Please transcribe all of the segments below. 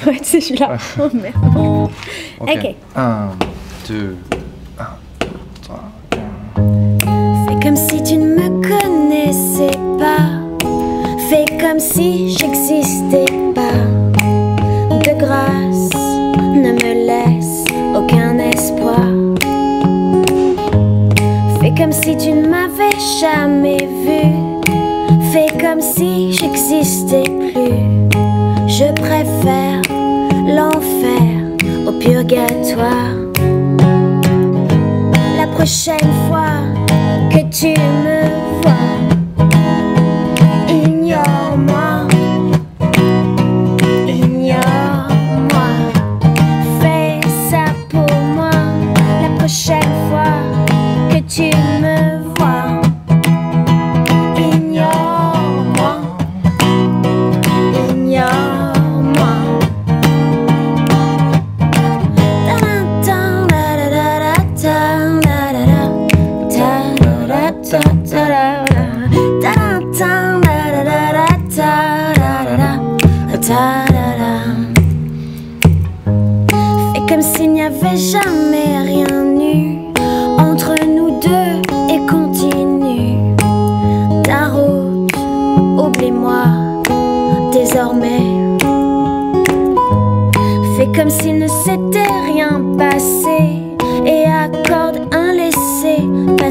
Ouais, c'est celui-là. Oh merde. Ok. Un, deux, un, trois. Fais comme si tu ne me connaissais pas. Fais comme si j'existais pas. De grâce, ne me laisse aucun espoir. Fais comme si tu ne m'avais jamais vu. Fais comme si j'existais plus. Je préfère La prochaine fois que tu me vois, Fais comme s'il n'y avait jamais rien eu entre nous deux et continue ta route. Oublie-moi désormais. Fais comme s'il ne s'était rien passé et accorde un laisser-passer à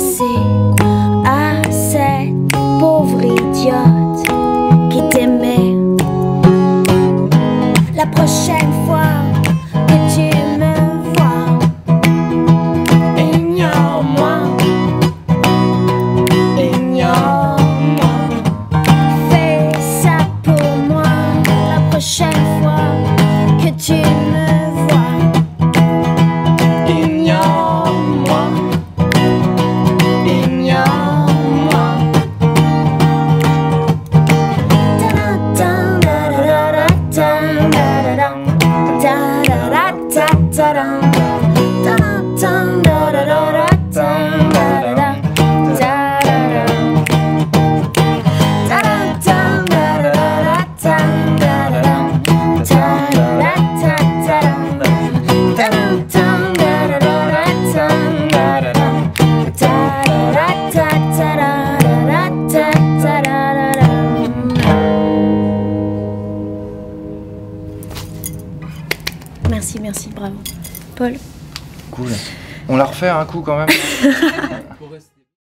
La prochaine Merci, merci, bravo. Paul Cool. On la refait un coup quand même.